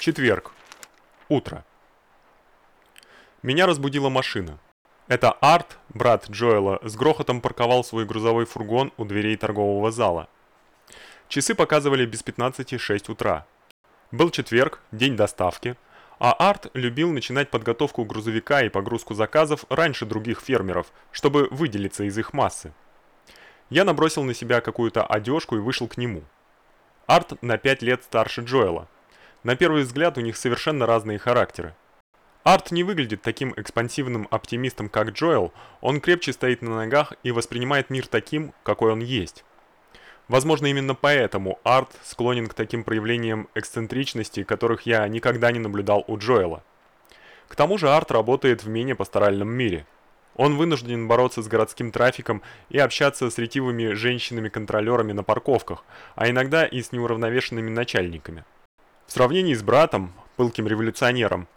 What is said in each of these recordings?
Четверг. Утро. Меня разбудила машина. Это Арт, брат Джоэла, с грохотом парковал свой грузовой фургон у дверей торгового зала. Часы показывали без 15:06 утра. Был четверг, день доставки, а Арт любил начинать подготовку грузовика и погрузку заказов раньше других фермеров, чтобы выделиться из их массы. Я набросил на себя какую-то одежку и вышел к нему. Арт на 5 лет старше Джоэла. На первый взгляд у них совершенно разные характеры. Арт не выглядит таким экспансивным оптимистом, как Джоэл, он крепче стоит на ногах и воспринимает мир таким, какой он есть. Возможно, именно поэтому Арт склонен к таким проявлениям эксцентричности, которых я никогда не наблюдал у Джоэла. К тому же Арт работает в менее пасторальном мире. Он вынужден бороться с городским трафиком и общаться с ретивыми женщинами-контролёрами на парковках, а иногда и с неуравновешенными начальниками. В сравнении с братом, пылким революционером,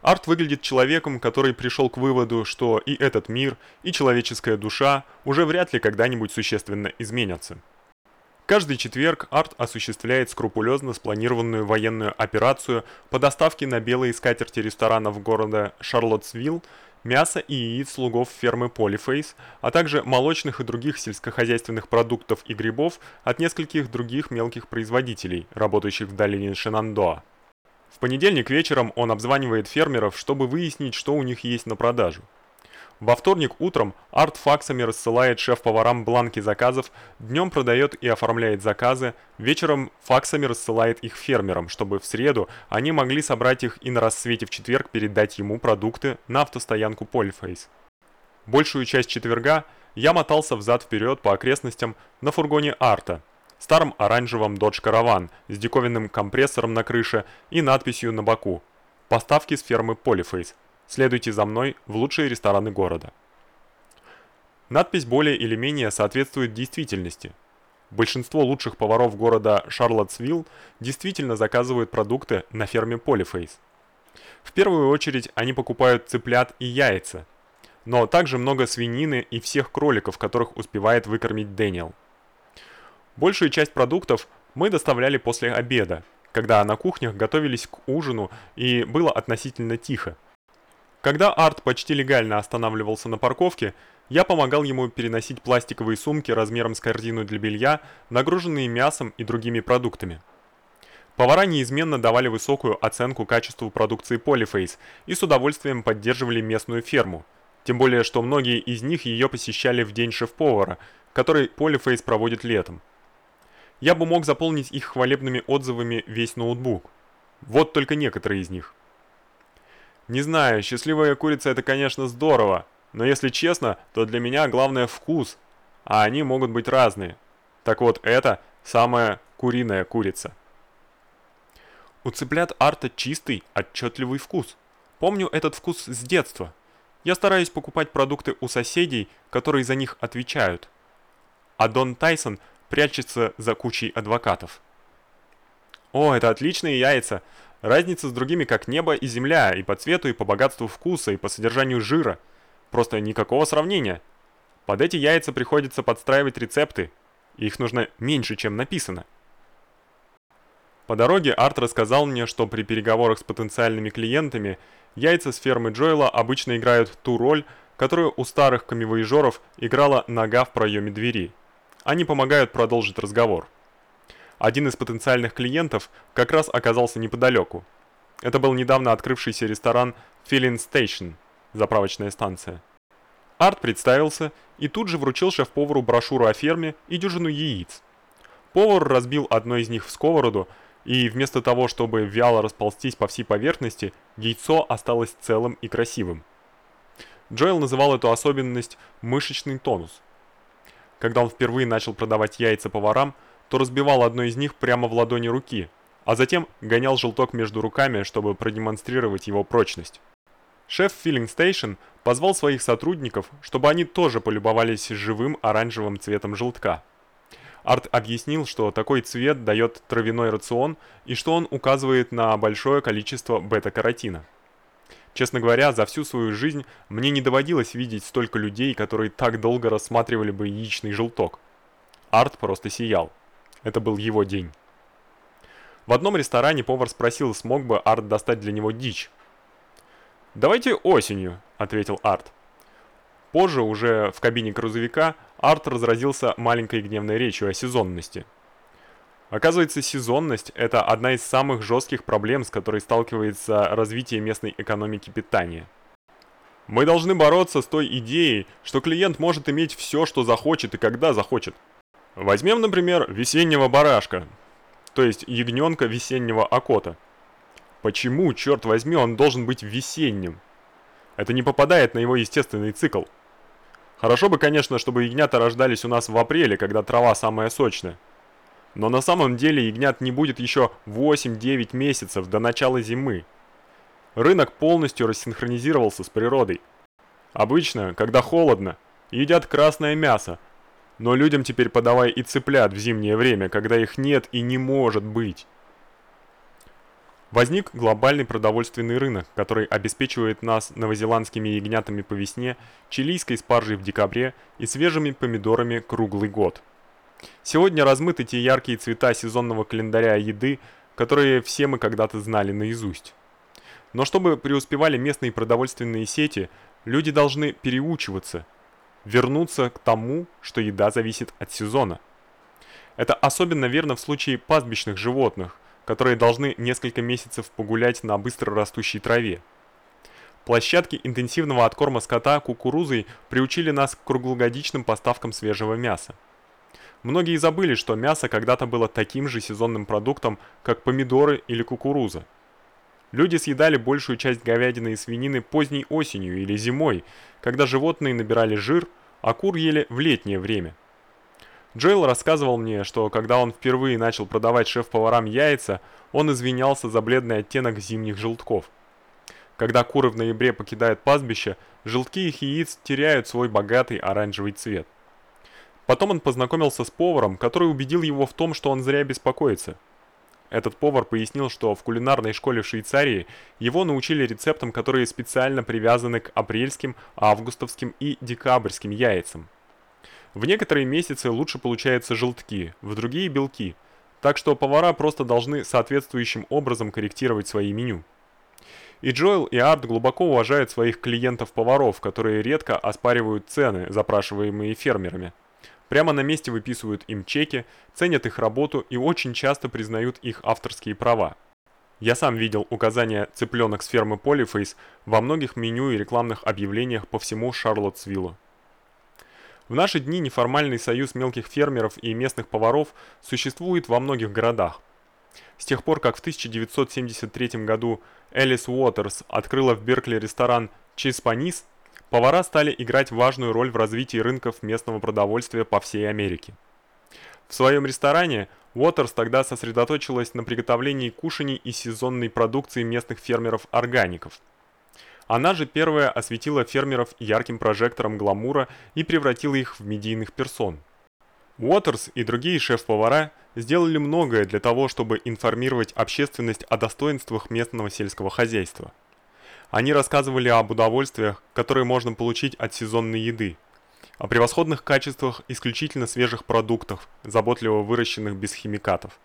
Арт выглядит человеком, который пришел к выводу, что и этот мир, и человеческая душа уже вряд ли когда-нибудь существенно изменятся. Каждый четверг Арт осуществляет скрупулезно спланированную военную операцию по доставке на белые скатерти ресторанов города Шарлоттсвилл мяса и яиц слугов фермы Polyface, а также молочных и других сельскохозяйственных продуктов и грибов от нескольких других мелких производителей, работающих в долине Шенандоа. В понедельник вечером он обзванивает фермеров, чтобы выяснить, что у них есть на продажу. Во вторник утром Арт факсами рассылает шеф-поварам бланки заказов, днем продает и оформляет заказы, вечером факсами рассылает их фермерам, чтобы в среду они могли собрать их и на рассвете в четверг передать ему продукты на автостоянку Polyface. Большую часть четверга я мотался взад вперед по окрестностям на фургоне Арта, старом оранжевом Dodge Caravan с диковинным компрессором на крыше и надписью на боку «Поставки с фермы Polyface». Следуйте за мной в лучшие рестораны города. Надпись более или менее соответствует действительности. Большинство лучших поваров города Шарлоттсвилл действительно заказывают продукты на ферме Polyface. В первую очередь они покупают цыплят и яйца, но также много свинины и всех кроликов, которых успевает выкормить Дэниел. Большую часть продуктов мы доставляли после обеда, когда на кухнях готовились к ужину и было относительно тихо. Когда Арт почти легально останавливался на парковке, я помогал ему переносить пластиковые сумки размером с корзину для белья, нагруженные мясом и другими продуктами. Повара неизменно давали высокую оценку качеству продукции Polyface и с удовольствием поддерживали местную ферму. Тем более, что многие из них ее посещали в день шеф-повара, который Polyface проводит летом. Я бы мог заполнить их хвалебными отзывами весь ноутбук. Вот только некоторые из них. Не знаю, счастливая курица это, конечно, здорово, но если честно, то для меня главное вкус, а они могут быть разные. Так вот, это самая куриная курица. У цыплят арта чистый, отчетливый вкус. Помню этот вкус с детства. Я стараюсь покупать продукты у соседей, которые за них отвечают. А Дон Тайсон прячется за кучей адвокатов. О, это отличные яйца. Разница с другими как небо и земля, и по цвету, и по богатству вкуса, и по содержанию жира. Просто никакого сравнения. Под эти яйца приходится подстраивать рецепты. Их нужно меньше, чем написано. По дороге Арт рассказал мне, что при переговорах с потенциальными клиентами яйца с фермы Джоэла обычно играют ту роль, которую у старых камевояжеров играла нога в проеме двери. Они помогают продолжить разговор. Один из потенциальных клиентов как раз оказался неподалеку. Это был недавно открывшийся ресторан Filling Station, заправочная станция. Арт представился и тут же вручил шеф-повару брошюру о ферме и дюжину яиц. Повар разбил одно из них в сковороду, и вместо того, чтобы вяло расползтись по всей поверхности, яйцо осталось целым и красивым. Джоэл называл эту особенность мышечный тонус. Когда он впервые начал продавать яйца поварам, то разбивал одно из них прямо в ладони руки, а затем гонял желток между руками, чтобы продемонстрировать его прочность. Шеф Filling Station позвал своих сотрудников, чтобы они тоже полюбовались живым оранжевым цветом желтка. Арт объяснил, что такой цвет дает травяной рацион и что он указывает на большое количество бета-каротина. Честно говоря, за всю свою жизнь мне не доводилось видеть столько людей, которые так долго рассматривали бы яичный желток. Арт просто сиял. Это был его день. В одном ресторане повар спросил, смог бы Арт достать для него дичь. «Давайте осенью», — ответил Арт. Позже, уже в кабине грузовика, Арт разразился маленькой гневной речью о сезонности. Оказывается, сезонность – это одна из самых жестких проблем, с которой сталкивается развитие местной экономики питания. Мы должны бороться с той идеей, что клиент может иметь все, что захочет и когда захочет. Возьмем, например, весеннего барашка, то есть ягненка весеннего окота. Почему, черт возьми, он должен быть весенним? Это не попадает на его естественный цикл. Хорошо бы, конечно, чтобы ягнята рождались у нас в апреле, когда трава самая сочная. Но на самом деле ягнят не будет еще 8-9 месяцев до начала зимы. Рынок полностью рассинхронизировался с природой. Обычно, когда холодно, едят красное мясо, но людям теперь подавай и цыплят в зимнее время, когда их нет и не может быть. Возник глобальный продовольственный рынок, который обеспечивает нас новозеландскими ягнятами по весне, чилийской спаржей в декабре и свежими помидорами круглый год. Сегодня размыты те яркие цвета сезонного календаря еды, которые все мы когда-то знали наизусть. Но чтобы преуспевали местные продовольственные сети, люди должны переучиваться, вернуться к тому, что еда зависит от сезона. Это особенно верно в случае пастбищных животных, которые должны несколько месяцев погулять на быстро растущей траве. Площадки интенсивного откорма скота кукурузой приучили нас к круглогодичным поставкам свежего мяса. Многие забыли, что мясо когда-то было таким же сезонным продуктом, как помидоры или кукуруза. Люди съедали большую часть говядины и свинины поздней осенью или зимой, когда животные набирали жир, а кур ели в летнее время. Джоэл рассказывал мне, что когда он впервые начал продавать шеф-поварам яйца, он извинялся за бледный оттенок зимних желтков. Когда куры в ноябре покидают пастбище, желтки их яиц теряют свой богатый оранжевый цвет. Потом он познакомился с поваром, который убедил его в том, что он зря беспокоится. Этот повар пояснил, что в кулинарной школе в Швейцарии его научили рецептам, которые специально привязаны к апрельским, августовским и декабрьским яйцам. В некоторые месяцы лучше получаются желтки, в другие белки. Так что повара просто должны соответствующим образом корректировать свои меню. И Джоэл и Арт глубоко уважают своих клиентов-поваров, которые редко оспаривают цены, запрашиваемые фермерами. Прямо на месте выписывают им чеки, ценят их работу и очень часто признают их авторские права. Я сам видел указания цыпленок с фермы Polyface во многих меню и рекламных объявлениях по всему Шарлоттсвиллу. В наши дни неформальный союз мелких фермеров и местных поваров существует во многих городах. С тех пор, как в 1973 году Элис Уотерс открыла в Беркли ресторан Чиспанис, Повара стали играть важную роль в развитии рынков местного продовольствия по всей Америке. В своем ресторане Уотерс тогда сосредоточилась на приготовлении кушаний и сезонной продукции местных фермеров-органиков. Она же первая осветила фермеров ярким прожектором гламура и превратила их в медийных персон. Уотерс и другие шеф-повара сделали многое для того, чтобы информировать общественность о достоинствах местного сельского хозяйства. Они рассказывали об удовольствиях, которые можно получить от сезонной еды, о превосходных качествах исключительно свежих продуктов, заботливо выращенных без химикатов.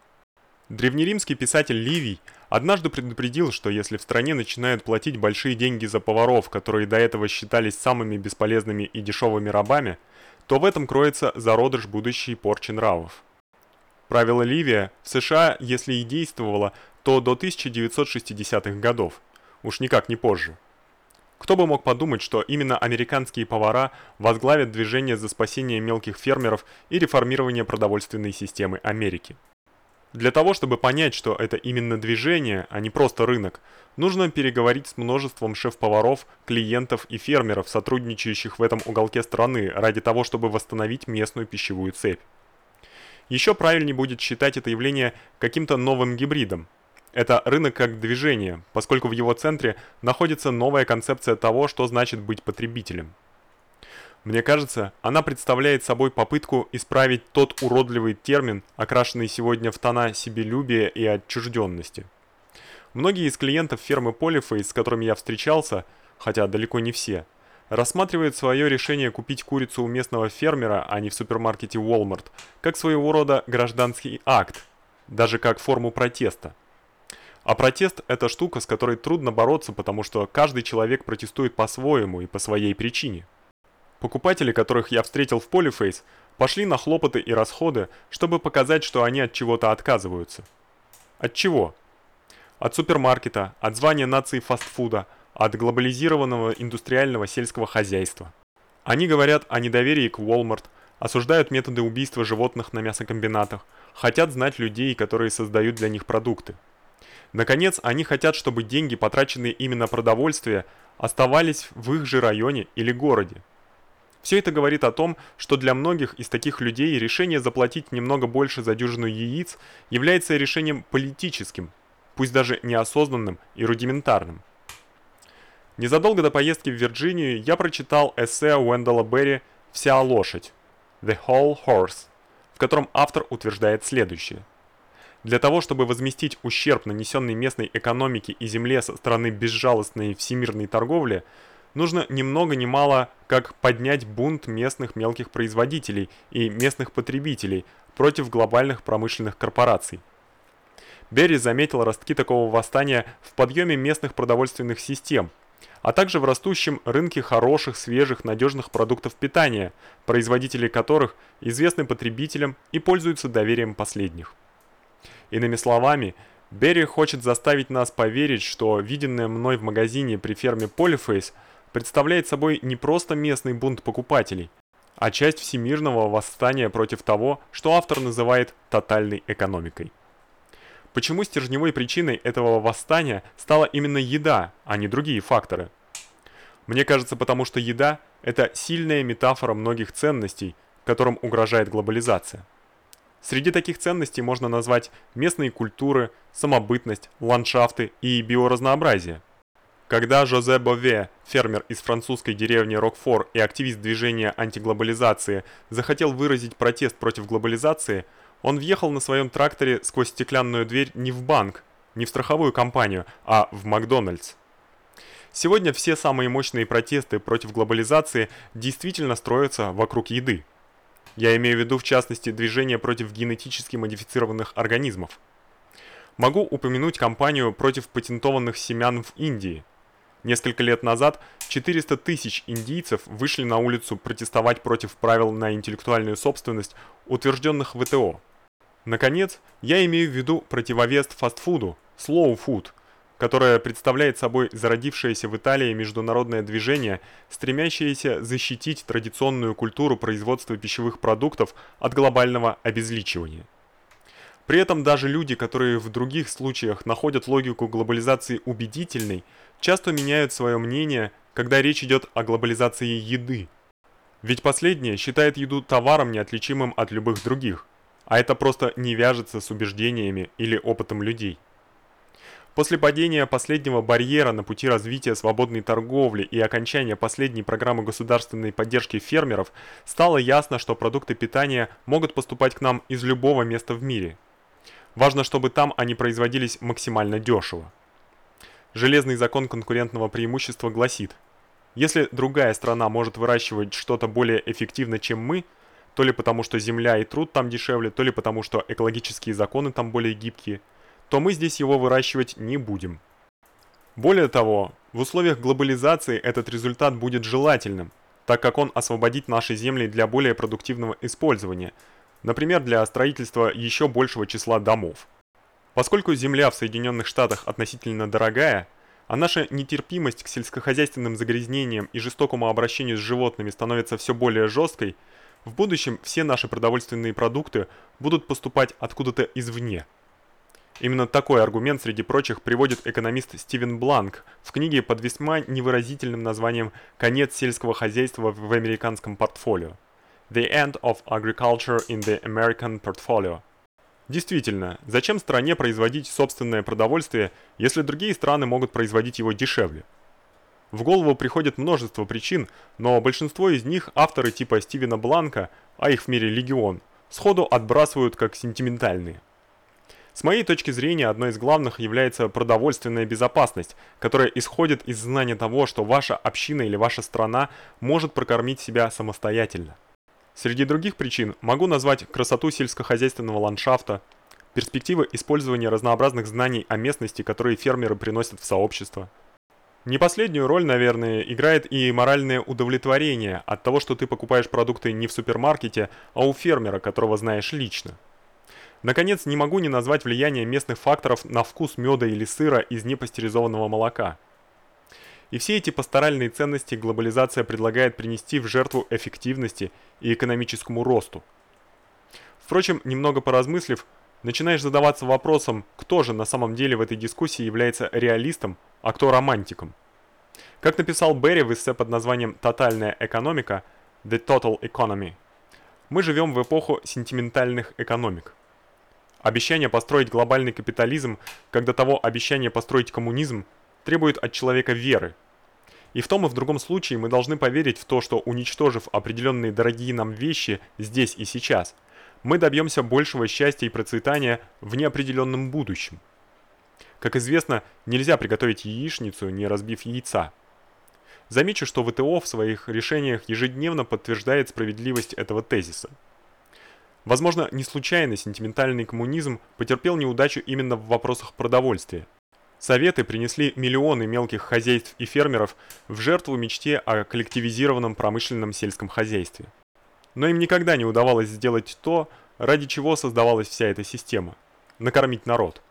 Древнеримский писатель Ливий однажды предупредил, что если в стране начинают платить большие деньги за поваров, которые до этого считались самыми бесполезными и дешевыми рабами, то в этом кроется зародыш будущей порчи нравов. Правило Ливия в США, если и действовало, то до 1960-х годов уж никак не позже. Кто бы мог подумать, что именно американские повара возглавят движение за спасение мелких фермеров и реформирование продовольственной системы Америки. Для того, чтобы понять, что это именно движение, а не просто рынок, нужно переговорить с множеством шеф-поваров, клиентов и фермеров, сотрудничающих в этом уголке страны, ради того, чтобы восстановить местную пищевую цепь. Еще правильнее будет считать это явление каким-то новым гибридом, это рынок как движение, поскольку в его центре находится новая концепция того, что значит быть потребителем. Мне кажется, она представляет собой попытку исправить тот уродливый термин, окрашенный сегодня в тона себелюбия и отчужденности. Многие из клиентов фермы Polyface, с которыми я встречался, хотя далеко не все, рассматривают свое решение купить курицу у местного фермера, а не в супермаркете Walmart, как своего рода гражданский акт, даже как форму протеста. А протест это штука, с которой трудно бороться, потому что каждый человек протестует по-своему и по своей причине. Покупатели, которых я встретил в Polyface, пошли на хлопоты и расходы, чтобы показать, что они от чего-то отказываются. От чего? От супермаркета, от звания нации фастфуда, от глобализированного индустриального сельского хозяйства. Они говорят о недоверии к Walmart, осуждают методы убийства животных на мясокомбинатах, хотят знать людей, которые создают для них продукты. Наконец, они хотят, чтобы деньги, потраченные именно на продовольствие, оставались в их же районе или городе. Все это говорит о том, что для многих из таких людей решение заплатить немного больше за дюжину яиц является решением политическим, пусть даже неосознанным и рудиментарным. Незадолго до поездки в Вирджинию я прочитал эссе Уэндала Берри «Вся лошадь» «The Whole Horse», в котором автор утверждает следующее – для того, чтобы возместить ущерб, нанесенный местной экономике и земле со стороны безжалостной всемирной торговли, нужно ни много ни мало как поднять бунт местных мелких производителей и местных потребителей против глобальных промышленных корпораций. Берри заметил ростки такого восстания в подъеме местных продовольственных систем, а также в растущем рынке хороших, свежих, надежных продуктов питания, производители которых известны потребителям и пользуются доверием последних. Иными словами, Берри хочет заставить нас поверить, что виденное мной в магазине при ферме Polyface представляет собой не просто местный бунт покупателей, а часть всемирного восстания против того, что автор называет тотальной экономикой. Почему стержневой причиной этого восстания стала именно еда, а не другие факторы? Мне кажется, потому что еда это сильная метафора многих ценностей, которым угрожает глобализация. Среди таких ценностей можно назвать местные культуры, самобытность, ландшафты и биоразнообразие. Когда Жозе Бове, фермер из французской деревни Рокфор и активист движения антиглобализации, захотел выразить протест против глобализации, он въехал на своем тракторе сквозь стеклянную дверь не в банк, не в страховую компанию, а в Макдональдс. Сегодня все самые мощные протесты против глобализации действительно строятся вокруг еды. Я имею в виду в частности движение против генетически модифицированных организмов. Могу упомянуть кампанию против патентованных семян в Индии. Несколько лет назад 400 тысяч индийцев вышли на улицу протестовать против правил на интеллектуальную собственность, утвержденных ВТО. Наконец, я имею в виду противовес фастфуду, slow food, которое представляет собой зародившееся в Италии международное движение, стремящееся защитить традиционную культуру производства пищевых продуктов от глобального обезличивания. При этом даже люди, которые в других случаях находят логику глобализации убедительной, часто меняют свое мнение, когда речь идет о глобализации еды. Ведь последнее считает еду товаром неотличимым от любых других, а это просто не вяжется с убеждениями или опытом людей. После падения последнего барьера на пути развития свободной торговли и окончания последней программы государственной поддержки фермеров, стало ясно, что продукты питания могут поступать к нам из любого места в мире. Важно, чтобы там они производились максимально дешево. Железный закон конкурентного преимущества гласит: если другая страна может выращивать что-то более эффективно, чем мы, то ли потому, что земля и труд там дешевле, то ли потому, что экологические законы там более гибкие – то мы здесь его выращивать не будем. Более того, в условиях глобализации этот результат будет желательным, так как он освободит наши земли для более продуктивного использования, например, для строительства еще большего числа домов. Поскольку земля в Соединенных Штатах относительно дорогая, а наша нетерпимость к сельскохозяйственным загрязнениям и жестокому обращению с животными становится все более жесткой, в будущем все наши продовольственные продукты будут поступать откуда-то извне. Именно такой аргумент среди прочих приводит экономист Стивен Бланк в книге под весьма невыразительным названием «Конец сельского хозяйства в американском портфолио» The End of Agriculture in the American Portfolio. Действительно, зачем стране производить собственное продовольствие, если другие страны могут производить его дешевле? В голову приходит множество причин, но большинство из них авторы типа Стивена Бланка, а их в мире легион, сходу отбрасывают как сентиментальные. С моей точки зрения, одной из главных является продовольственная безопасность, которая исходит из знания того, что ваша община или ваша страна может прокормить себя самостоятельно. Среди других причин могу назвать красоту сельскохозяйственного ландшафта, перспективы использования разнообразных знаний о местности, которые фермеры приносят в сообщество. Не последнюю роль, наверное, играет и моральное удовлетворение от того, что ты покупаешь продукты не в супермаркете, а у фермера, которого знаешь лично. Наконец, не могу не назвать влияние местных факторов на вкус меда или сыра из непастеризованного молока. И все эти пасторальные ценности глобализация предлагает принести в жертву эффективности и экономическому росту. Впрочем, немного поразмыслив, начинаешь задаваться вопросом, кто же на самом деле в этой дискуссии является реалистом, а кто романтиком. Как написал Берри в эссе под названием «Тотальная экономика» The Total Economy, мы живем в эпоху сентиментальных экономик. Обещание построить глобальный капитализм, когда того обещание построить коммунизм, требует от человека веры. И в том и в другом случае мы должны поверить в то, что уничтожив определенные дорогие нам вещи здесь и сейчас – мы добьемся большего счастья и процветания в неопределенном будущем. Как известно, нельзя приготовить яичницу, не разбив яйца. Замечу, что ВТО в своих решениях ежедневно подтверждает справедливость этого тезиса. Возможно, не случайно сентиментальный коммунизм потерпел неудачу именно в вопросах продовольствия. Советы принесли миллионы мелких хозяйств и фермеров в жертву мечте о коллективизированном промышленном сельском хозяйстве но им никогда не удавалось сделать то, ради чего создавалась вся эта система накормить народ.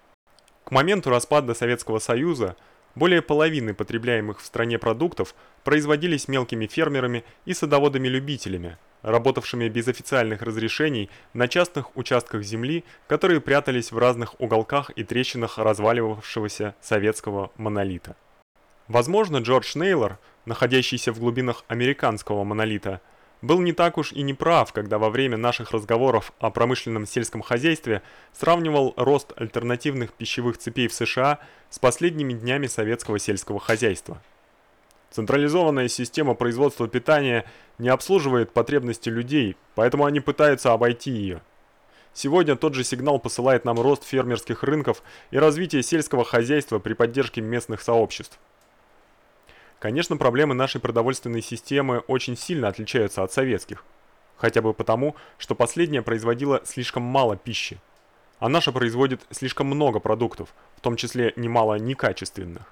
К моменту распада Советского Союза более половины потребляемых в стране продуктов производились мелкими фермерами и садоводами-любителями, работавшими без официальных разрешений на частных участках земли, которые прятались в разных уголках и трещинах разваливавшегося советского монолита. Возможно, Джордж Нейлор, находящийся в глубинах американского монолита, был не так уж и не прав, когда во время наших разговоров о промышленном сельском хозяйстве сравнивал рост альтернативных пищевых цепей в США с последними днями советского сельского хозяйства. Централизованная система производства питания не обслуживает потребности людей, поэтому они пытаются обойти ее. Сегодня тот же сигнал посылает нам рост фермерских рынков и развитие сельского хозяйства при поддержке местных сообществ. Конечно, проблемы нашей продовольственной системы очень сильно отличаются от советских. Хотя бы потому, что последняя производила слишком мало пищи, а наша производит слишком много продуктов, в том числе немало некачественных.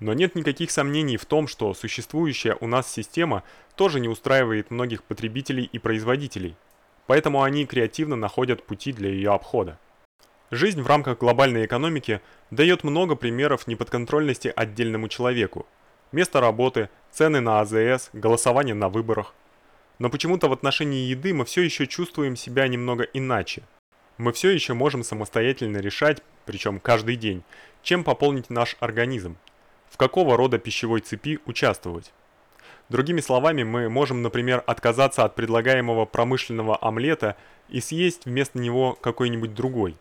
Но нет никаких сомнений в том, что существующая у нас система тоже не устраивает многих потребителей и производителей, поэтому они креативно находят пути для ее обхода. Жизнь в рамках глобальной экономики дает много примеров неподконтрольности отдельному человеку, место работы, цены на АЗС, голосование на выборах. Но почему-то в отношении еды мы все еще чувствуем себя немного иначе. Мы все еще можем самостоятельно решать, причем каждый день, чем пополнить наш организм, в какого рода пищевой цепи участвовать. Другими словами, мы можем, например, отказаться от предлагаемого промышленного омлета и съесть вместо него какой-нибудь другой.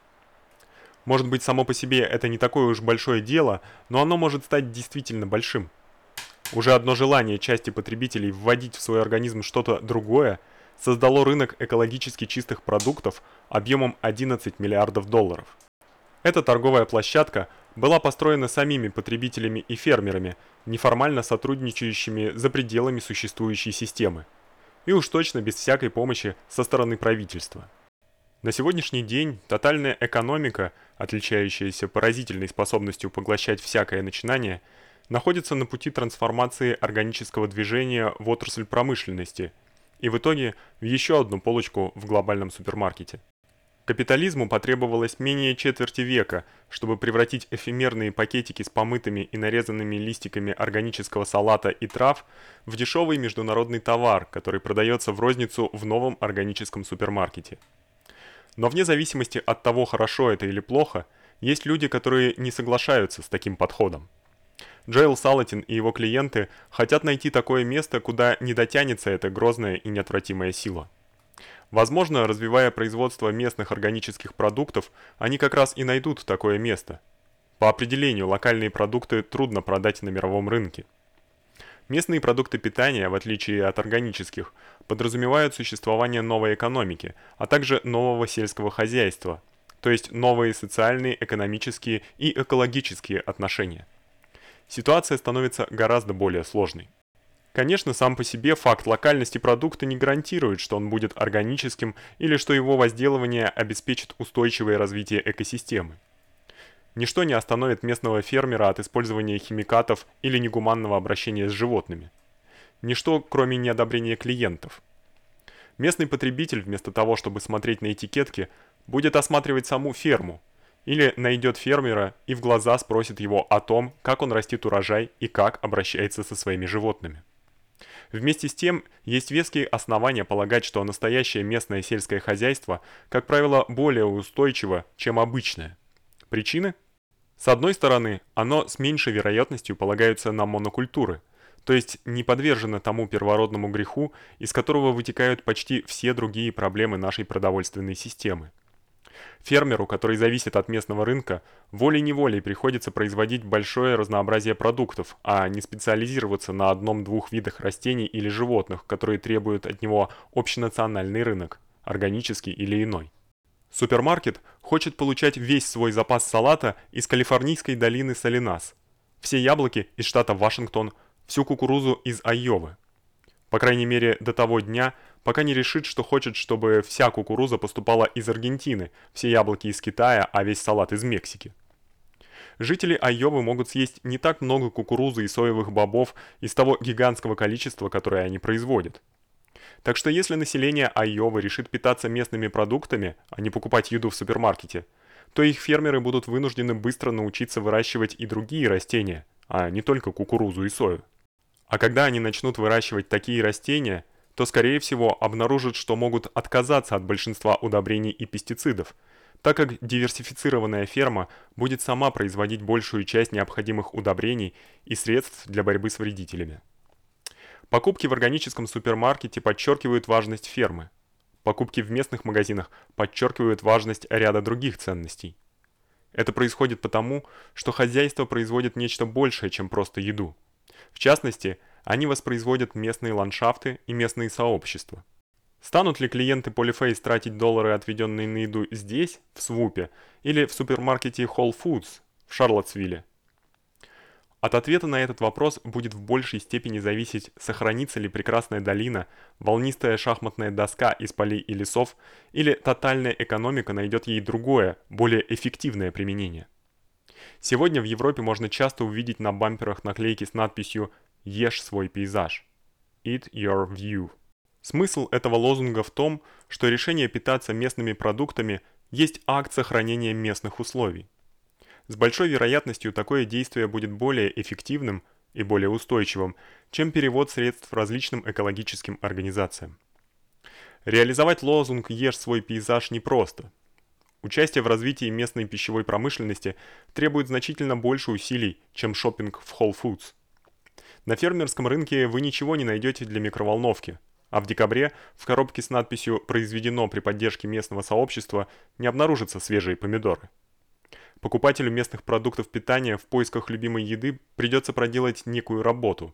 Может быть, само по себе это не такое уж большое дело, но оно может стать действительно большим. Уже одно желание части потребителей вводить в свой организм что-то другое создало рынок экологически чистых продуктов объемом 11 миллиардов долларов. Эта торговая площадка была построена самими потребителями и фермерами, неформально сотрудничающими за пределами существующей системы. И уж точно без всякой помощи со стороны правительства. На сегодняшний день тотальная экономика, отличающаяся поразительной способностью поглощать всякое начинание – находится на пути трансформации органического движения в отрасль промышленности и в итоге в еще одну полочку в глобальном супермаркете. Капитализму потребовалось менее четверти века, чтобы превратить эфемерные пакетики с помытыми и нарезанными листиками органического салата и трав в дешевый международный товар, который продается в розницу в новом органическом супермаркете. Но вне зависимости от того, хорошо это или плохо, есть люди, которые не соглашаются с таким подходом. Джоэл Салатин и его клиенты хотят найти такое место, куда не дотянется эта грозная и неотвратимая сила. Возможно, развивая производство местных органических продуктов, они как раз и найдут такое место. По определению, локальные продукты трудно продать на мировом рынке. Местные продукты питания, в отличие от органических, подразумевают существование новой экономики, а также нового сельского хозяйства, то есть новые социальные, экономические и экологические отношения ситуация становится гораздо более сложной. Конечно, сам по себе факт локальности продукта не гарантирует, что он будет органическим или что его возделывание обеспечит устойчивое развитие экосистемы. Ничто не остановит местного фермера от использования химикатов или негуманного обращения с животными. Ничто, кроме неодобрения клиентов. Местный потребитель вместо того, чтобы смотреть на этикетки, будет осматривать саму ферму или найдет фермера и в глаза спросит его о том, как он растит урожай и как обращается со своими животными. Вместе с тем, есть веские основания полагать, что настоящее местное сельское хозяйство, как правило, более устойчиво, чем обычное. Причины? С одной стороны, оно с меньшей вероятностью полагается на монокультуры, то есть не подвержено тому первородному греху, из которого вытекают почти все другие проблемы нашей продовольственной системы. Фермеру, который зависит от местного рынка, волей-неволей приходится производить большое разнообразие продуктов, а не специализироваться на одном-двух видах растений или животных, которые требуют от него общенациональный рынок, органический или иной. Супермаркет хочет получать весь свой запас салата из калифорнийской долины Салинас, все яблоки из штата Вашингтон, всю кукурузу из Айовы. По крайней мере, до того дня, пока не решит, что хочет, чтобы вся кукуруза поступала из Аргентины, все яблоки из Китая, а весь салат из Мексики. Жители Айовы могут съесть не так много кукурузы и соевых бобов из того гигантского количества, которое они производят. Так что если население Айовы решит питаться местными продуктами, а не покупать еду в супермаркете, то их фермеры будут вынуждены быстро научиться выращивать и другие растения, а не только кукурузу и сою. А когда они начнут выращивать такие растения, то скорее всего обнаружат, что могут отказаться от большинства удобрений и пестицидов, так как диверсифицированная ферма будет сама производить большую часть необходимых удобрений и средств для борьбы с вредителями. Покупки в органическом супермаркете подчеркивают важность фермы. Покупки в местных магазинах подчеркивают важность ряда других ценностей. Это происходит потому, что хозяйство производит нечто большее, чем просто еду. В частности, они воспроизводят местные ландшафты и местные сообщества. Станут ли клиенты Polyface тратить доллары, отведенные на еду здесь, в Свупе, или в супермаркете Whole Foods в Шарлоттсвилле? От ответа на этот вопрос будет в большей степени зависеть, сохранится ли прекрасная долина, волнистая шахматная доска из полей и лесов, или тотальная экономика найдет ей другое, более эффективное применение. Сегодня в Европе можно часто увидеть на бамперах наклейки с надписью «Ешь свой пейзаж» Eat your view. Смысл этого лозунга в том, что решение питаться местными продуктами есть акт сохранения местных условий. С большой вероятностью такое действие будет более эффективным и более устойчивым, чем перевод средств различным экологическим организациям. Реализовать лозунг «Ешь свой пейзаж» непросто. Участие в развитии местной пищевой промышленности требует значительно больше усилий, чем шопинг в Whole Foods. На фермерском рынке вы ничего не найдете для микроволновки, а в декабре в коробке с надписью «Произведено при поддержке местного сообщества» не обнаружатся свежие помидоры. Покупателю местных продуктов питания в поисках любимой еды придется проделать некую работу.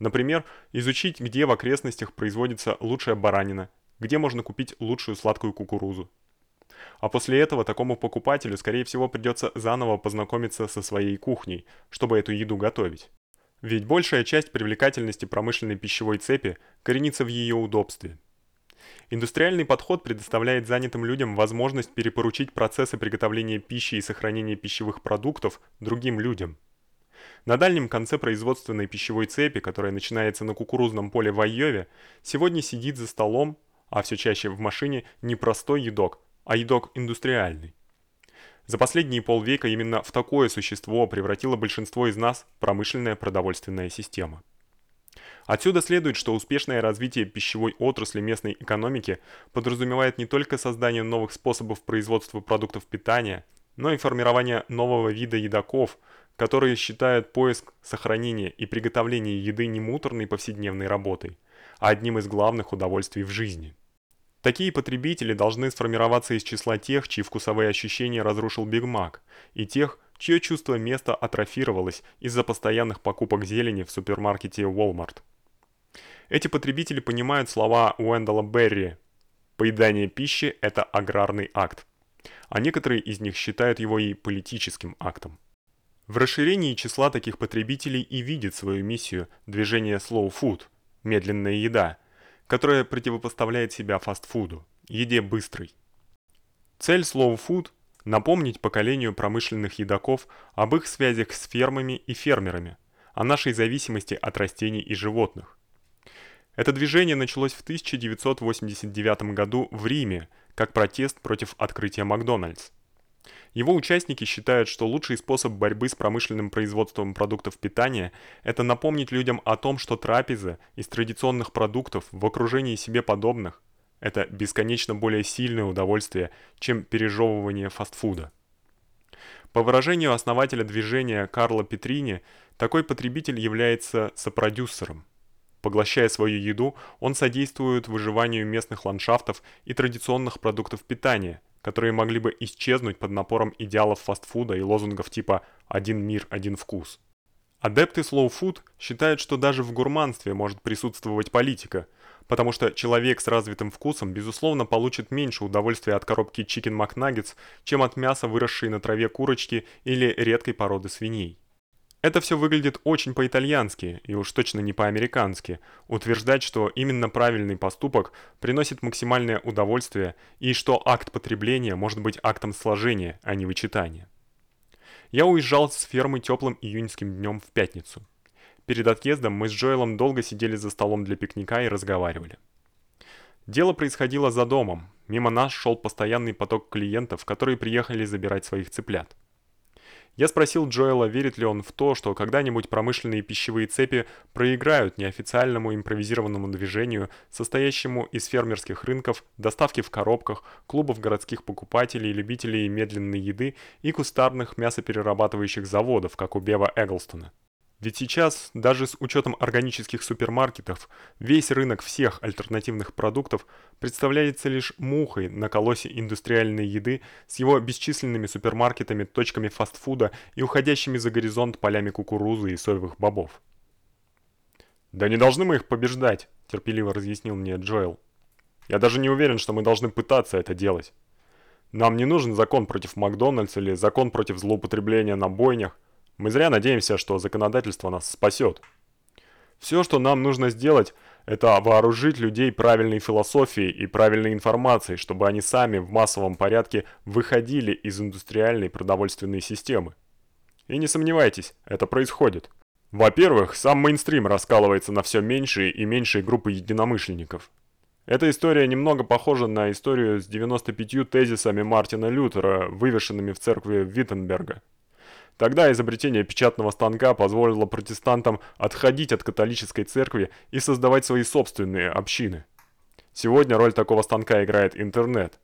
Например, изучить, где в окрестностях производится лучшая баранина, где можно купить лучшую сладкую кукурузу. А после этого такому покупателю, скорее всего, придется заново познакомиться со своей кухней, чтобы эту еду готовить. Ведь большая часть привлекательности промышленной пищевой цепи коренится в ее удобстве. Индустриальный подход предоставляет занятым людям возможность перепоручить процессы приготовления пищи и сохранения пищевых продуктов другим людям. На дальнем конце производственной пищевой цепи, которая начинается на кукурузном поле в Айове, сегодня сидит за столом, а все чаще в машине не простой едок, а едок индустриальный. За последние полвека именно в такое существо превратило большинство из нас промышленная продовольственная система. Отсюда следует, что успешное развитие пищевой отрасли местной экономики подразумевает не только создание новых способов производства продуктов питания, но и формирование нового вида едоков, которые считают поиск, сохранение и приготовление еды не муторной повседневной работой, а одним из главных удовольствий в жизни. Такие потребители должны сформироваться из числа тех, чьи вкусовые ощущения разрушил Биг Мак, и тех, чье чувство места атрофировалось из-за постоянных покупок зелени в супермаркете Walmart. Эти потребители понимают слова Уэндала Берри «Поедание пищи – это аграрный акт», а некоторые из них считают его и политическим актом. В расширении числа таких потребителей и видит свою миссию движение Slow Food медленная еда, которая противопоставляет себя фастфуду, еде быстрой. Цель slow food напомнить поколению промышленных едоков об их связях с фермами и фермерами, о нашей зависимости от растений и животных. Это движение началось в 1989 году в Риме, как протест против открытия Макдональдс. Его участники считают, что лучший способ борьбы с промышленным производством продуктов питания это напомнить людям о том, что трапеза из традиционных продуктов в окружении себе подобных это бесконечно более сильное удовольствие, чем пережевывание фастфуда. По выражению основателя движения Карла Петрини, такой потребитель является сопродюсером. Поглощая свою еду, он содействует выживанию местных ландшафтов и традиционных продуктов питания, которые могли бы исчезнуть под напором идеалов фастфуда и лозунгов типа «один мир, один вкус». Адепты slow food считают, что даже в гурманстве может присутствовать политика, потому что человек с развитым вкусом безусловно получит меньше удовольствия от коробки Chicken McNuggets, чем от мяса выросшей на траве курочки или редкой породы свиней. Это все выглядит очень по-итальянски и уж точно не по-американски. Утверждать, что именно правильный поступок приносит максимальное удовольствие и что акт потребления может быть актом сложения, а не вычитания. Я уезжал с фермы теплым июньским днем в пятницу. Перед отъездом мы с Джоэлом долго сидели за столом для пикника и разговаривали. Дело происходило за домом. Мимо нас шел постоянный поток клиентов, которые приехали забирать своих цыплят. Я спросил Джоэла, верит ли он в то, что когда-нибудь промышленные пищевые цепи проиграют неофициальному импровизированному движению, состоящему из фермерских рынков, доставки в коробках, клубов городских покупателей, любителей медленной еды и кустарных мясоперерабатывающих заводов, как у Бева Эглстона. Ведь сейчас, даже с учетом органических супермаркетов, весь рынок всех альтернативных продуктов представляется лишь мухой на колосе индустриальной еды с его бесчисленными супермаркетами, точками фастфуда и уходящими за горизонт полями кукурузы и соевых бобов. «Да не должны мы их побеждать», – терпеливо разъяснил мне Джоэл. «Я даже не уверен, что мы должны пытаться это делать. Нам не нужен закон против Макдональдс или закон против злоупотребления на бойнях. Мы зря надеемся, что законодательство нас спасет. Все, что нам нужно сделать, это вооружить людей правильной философией и правильной информацией, чтобы они сами в массовом порядке выходили из индустриальной продовольственной системы. И не сомневайтесь, это происходит. Во-первых, сам мейнстрим раскалывается на все меньшие и меньшие группы единомышленников. Эта история немного похожа на историю с 95 тезисами Мартина Лютера, вывешенными в церкви Виттенберга. Тогда изобретение печатного станка позволило протестантам отходить от католической церкви и создавать свои собственные общины. Сегодня роль такого станка играет интернет.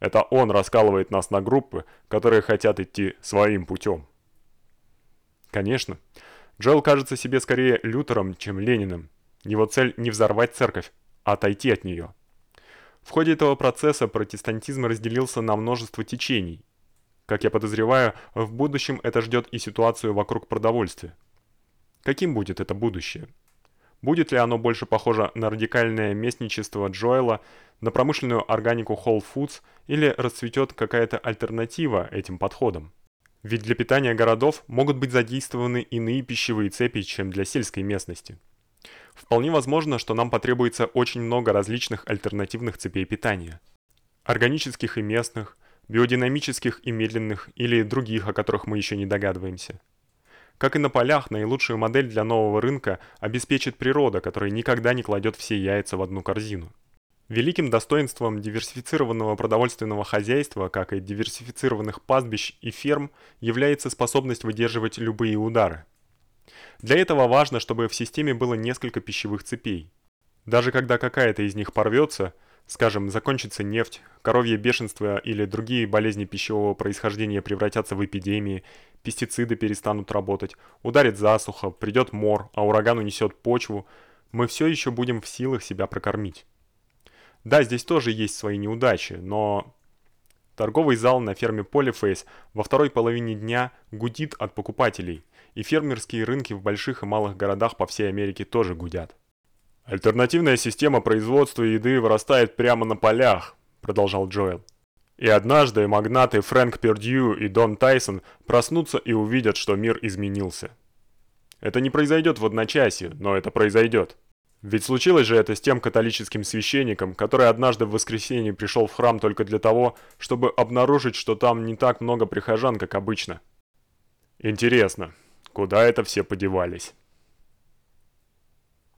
Это он раскалывает нас на группы, которые хотят идти своим путем. Конечно, Джоэл кажется себе скорее Лютером, чем Лениным. Его цель не взорвать церковь, а отойти от нее. В ходе этого процесса протестантизм разделился на множество течений, как я подозреваю, в будущем это ждет и ситуацию вокруг продовольствия. Каким будет это будущее? Будет ли оно больше похоже на радикальное местничество Джоэла, на промышленную органику Whole Foods или расцветет какая-то альтернатива этим подходам? Ведь для питания городов могут быть задействованы иные пищевые цепи, чем для сельской местности. Вполне возможно, что нам потребуется очень много различных альтернативных цепей питания. Органических и местных, биодинамических и медленных или других, о которых мы еще не догадываемся. Как и на полях, наилучшую модель для нового рынка обеспечит природа, которая никогда не кладет все яйца в одну корзину. Великим достоинством диверсифицированного продовольственного хозяйства, как и диверсифицированных пастбищ и ферм, является способность выдерживать любые удары. Для этого важно, чтобы в системе было несколько пищевых цепей. Даже когда какая-то из них порвется – скажем, закончится нефть, коровье бешенство или другие болезни пищевого происхождения превратятся в эпидемии, пестициды перестанут работать, ударит засуха, придет мор, а ураган унесет почву, мы все еще будем в силах себя прокормить. Да, здесь тоже есть свои неудачи, но торговый зал на ферме Polyface во второй половине дня гудит от покупателей, и фермерские рынки в больших и малых городах по всей Америке тоже гудят. Альтернативная система производства еды вырастает прямо на полях, продолжал Джоэл. И однажды магнаты Фрэнк Пердью и Дон Тайсон проснутся и увидят, что мир изменился. Это не произойдет в одночасье, но это произойдет. Ведь случилось же это с тем католическим священником, который однажды в воскресенье пришел в храм только для того, чтобы обнаружить, что там не так много прихожан, как обычно. Интересно, куда это все подевались?